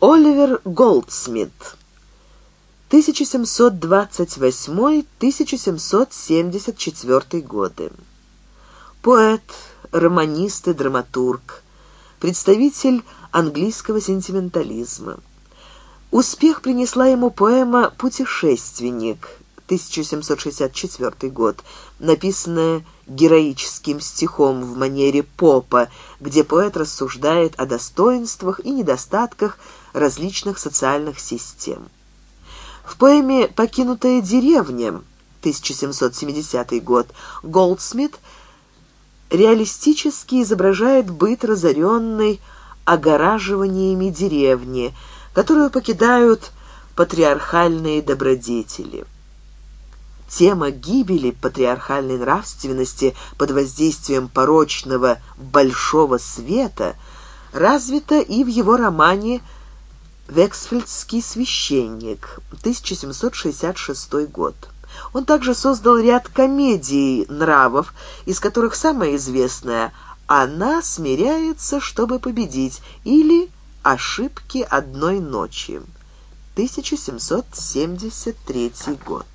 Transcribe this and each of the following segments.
Оливер Голдсмит. 1728-1774 годы. Поэт, романист и драматург, представитель английского сентиментализма. Успех принесла ему поэма «Путешественник» 1764 год, написанная героическим стихом в манере попа, где поэт рассуждает о достоинствах и недостатках различных социальных систем. В поэме «Покинутая деревня» 1770 год Голдсмит реалистически изображает быт разоренной огораживаниями деревни, которую покидают патриархальные добродетели. Тема гибели патриархальной нравственности под воздействием порочного «большого света» развита и в его романе «Святой «Вексфельдский священник» 1766 год. Он также создал ряд комедий нравов, из которых самая известная «Она смиряется, чтобы победить» или «Ошибки одной ночи» 1773 год.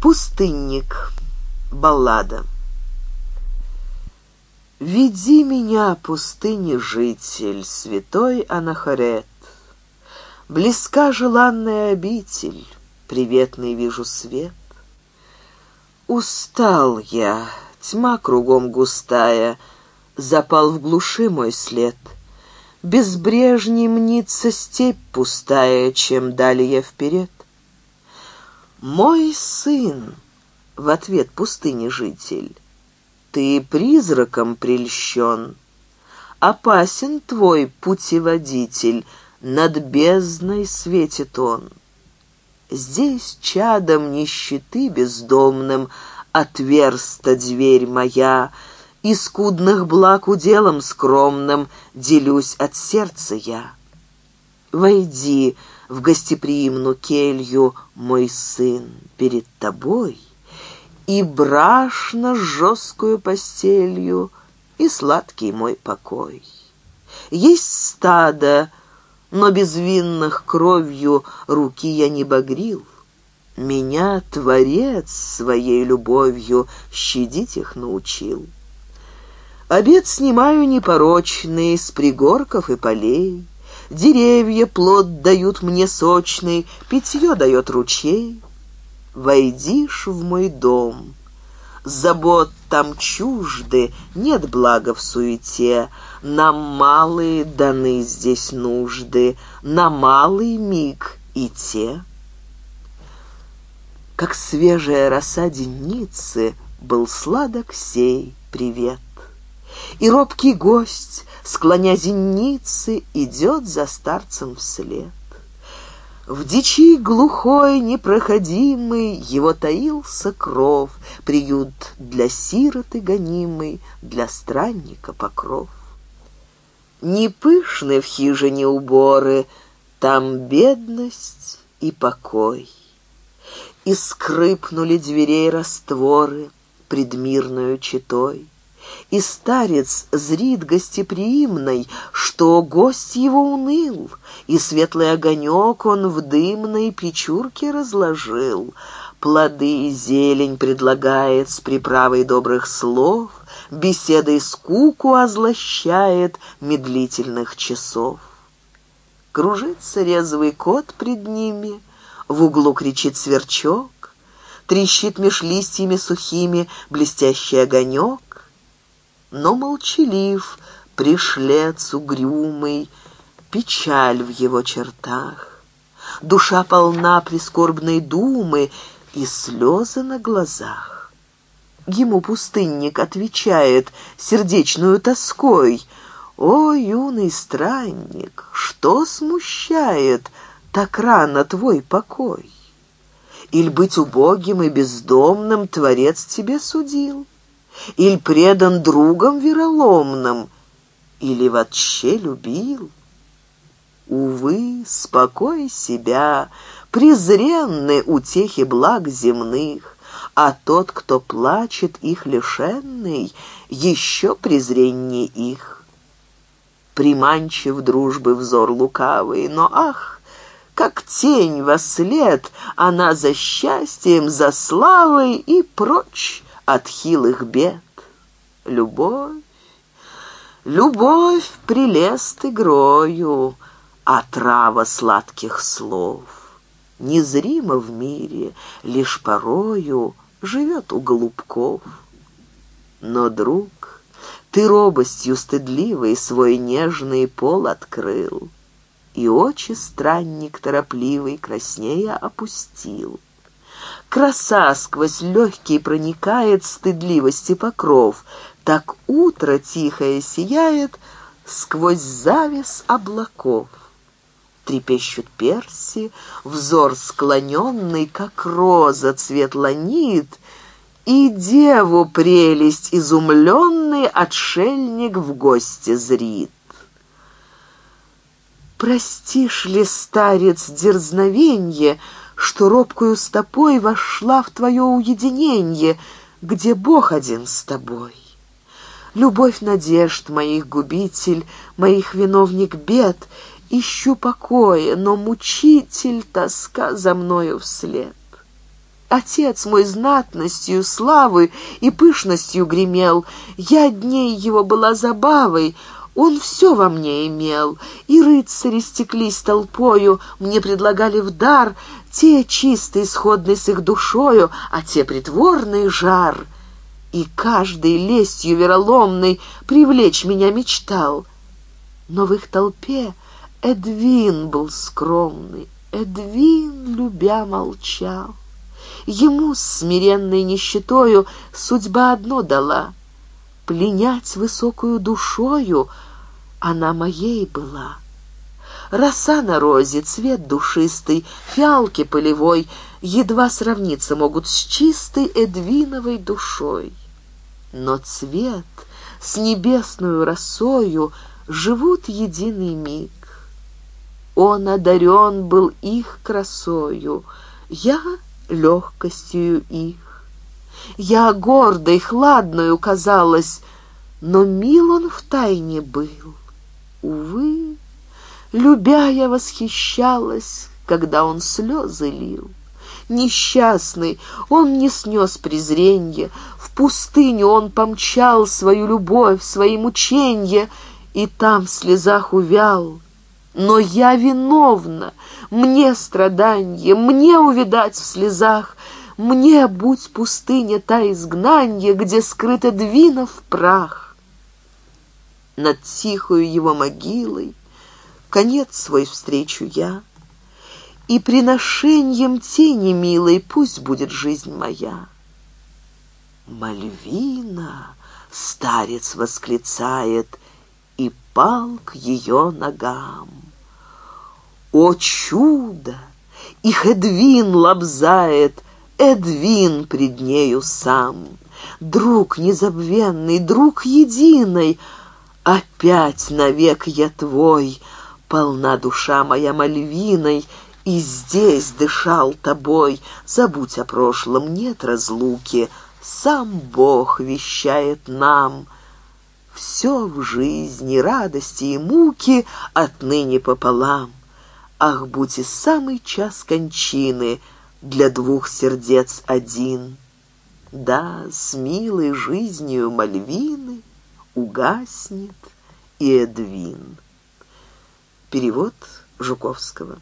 Пустынник. Баллада. «Веди меня, пустыни житель, святой Анахарет! Близка желанная обитель, приветный вижу свет. Устал я, тьма кругом густая, запал в глуши мой след. Безбрежней мнится степь пустая, чем далее вперед. Мой сын!» — в ответ пустыни житель — ты призраком прельщен. Опасен твой путеводитель, над бездной светит он. Здесь чадом нищеты бездомным отверста дверь моя, И скудных благ уделом скромным делюсь от сердца я. Войди в гостеприимную келью, мой сын, перед тобой и брашно с жесткую постелью, и сладкий мой покой. Есть стадо, но безвинных кровью руки я не багрил. Меня Творец своей любовью щадить их научил. Обед снимаю непорочный с пригорков и полей. Деревья плод дают мне сочный, питье дает ручей. «Войдишь в мой дом». Забот там чужды, нет блага в суете, Нам малые даны здесь нужды, На малый миг и те. Как свежая роса денницы Был сладок сей привет. И робкий гость, склоня зеницы, Идет за старцем вслед. В дичи глухой, непроходимый Его таился кров, Приют для сироты гонимый, Для странника покров. Не пышны в хижине уборы, Там бедность и покой. И скрыпнули дверей растворы Предмирную читой и старец зрит гостеприимный, что гость его уныл, и светлый огонек он в дымной печурке разложил. Плоды и зелень предлагает с приправой добрых слов, беседой скуку озлощает медлительных часов. Кружится резвый кот пред ними, в углу кричит сверчок, трещит меж листьями сухими блестящий огонек, но молчалив, пришлец угрюмый, печаль в его чертах. Душа полна прискорбной думы и слезы на глазах. Ему пустынник отвечает сердечную тоской. «О, юный странник, что смущает так рано твой покой? Иль быть убогим и бездомным Творец тебе судил?» или предан другом вероломным, или вообще любил. Увы, спокой себя, презренны утехи благ земных, а тот, кто плачет их лишенный, еще презреннее их. Приманчив дружбы взор лукавый, но ах, как тень во след, она за счастьем, за славой и прочь от хилых бед. Любовь, любовь прелест игрою, отрава сладких слов. Незримо в мире, лишь порою живет у голубков. Но, друг, ты робостью стыдливой свой нежный пол открыл, И очи странник торопливый краснея опустил. Краса сквозь легкий проникает стыдливости покров, так утро тихое сияет сквозь завес облаков. Трепещут перси, взор склоненный, как роза, цвет ланит, и деву прелесть изумленный отшельник в гости зрит. Простишь ли, старец, дерзновенье, что робкую стопой вошла в твое уединение, где Бог один с тобой. Любовь надежд моих губитель, моих виновник бед, ищу покоя, но мучитель тоска за мною вслед. Отец мой знатностью, славы и пышностью гремел, я дней его была забавой, он все во мне имел, и рыцари стеклись толпою, мне предлагали в дар те чистые, сходные с их душою, а те притворный жар. И каждый лестью вероломной привлечь меня мечтал. Но в их толпе Эдвин был скромный, Эдвин, любя, молчал. Ему с смиренной нищетою судьба одно дала — пленять высокую душою, она моей была. Роса на розе, цвет душистый, фиалки полевой едва сравниться могут с чистой эдвиновой душой. Но цвет с небесную росою живут единый миг. Он одарен был их красою, я — легкостью их. Я гордой, хладною казалась, но мил он в тайне был. Увы, любя я восхищалась, когда он слезы лил. Несчастный, он не снес презренье, в пустыню он помчал свою любовь, свои мученья, и там в слезах увял. Но я виновна, мне страданье, мне увидать в слезах — мне будь пустыня та изгнанье, где скрыта двина в прах. Над тихою его могилой конец свой встречу я, И приношением тени милой пусть будет жизнь моя. Мальвина, старец восклицает, и пал к ее ногам. О чудо! И Хедвин лобзает, Эдвин пред нею сам. Друг незабвенный, друг единый, опять навек я твой, полна душа моя мальвиной, и здесь дышал тобой. Забудь о прошлом, нет разлуки, сам Бог вещает нам. Все в жизни, радости и муки отныне пополам. Ах, будь и самый час кончины — для двух сердец один. Да, с милой жизнью Мальвины угаснет и Эдвин. Перевод Жуковского.